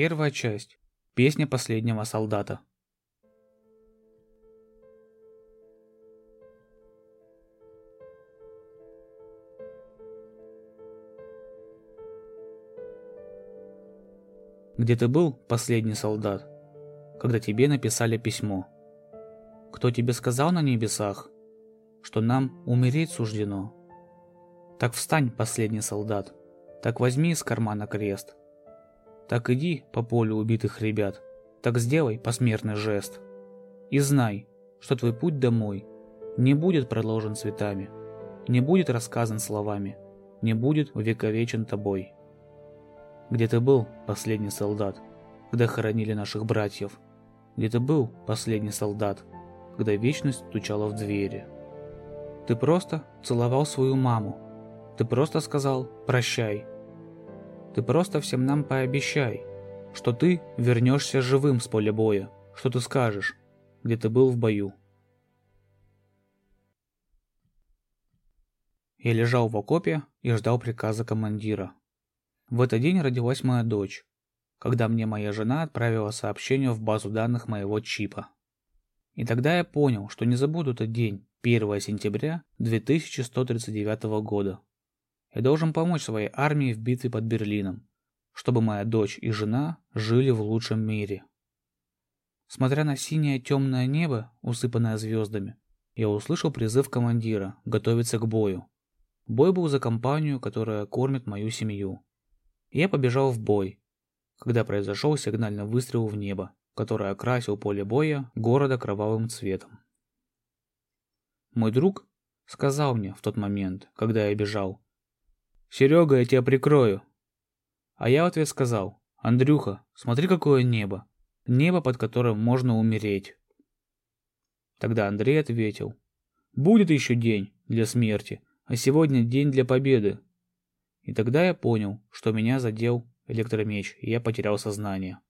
Первая часть. Песня последнего солдата. Где ты был, последний солдат, когда тебе написали письмо? Кто тебе сказал на небесах, что нам умереть суждено? Так встань, последний солдат, так возьми из кармана крест. Так иди по полю убитых ребят, так сделай посмертный жест. И знай, что твой путь домой не будет проложен цветами, не будет рассказан словами, не будет увековечен тобой. Где ты был, последний солдат, когда хоронили наших братьев? Где ты был, последний солдат, когда вечность стучала в двери? Ты просто целовал свою маму. Ты просто сказал «прощай». Ты просто всем нам пообещай, что ты вернешься живым с поля боя, что ты скажешь, где ты был в бою. Я лежал в окопе и ждал приказа командира. В этот день родилась моя дочь, когда мне моя жена отправила сообщение в базу данных моего чипа. И тогда я понял, что не забуду этот день, 1 сентября 2139 года. Я должен помочь своей армии в битве под Берлином, чтобы моя дочь и жена жили в лучшем мире. Смотря на синее темное небо, усыпанное звездами, я услышал призыв командира готовиться к бою. Бой был за компанию, которая кормит мою семью. Я побежал в бой, когда произошел сигнальный выстрел в небо, который окрасил поле боя города кровавым цветом. Мой друг сказал мне в тот момент, когда я бежал, «Серега, я тебя прикрою». А я в ответ сказал, «Андрюха, смотри, какое небо. Небо, под которым можно умереть». Тогда Андрей ответил, «Будет еще день для смерти, а сегодня день для победы. И тогда я понял, что меня задел электромеч, и я потерял сознание.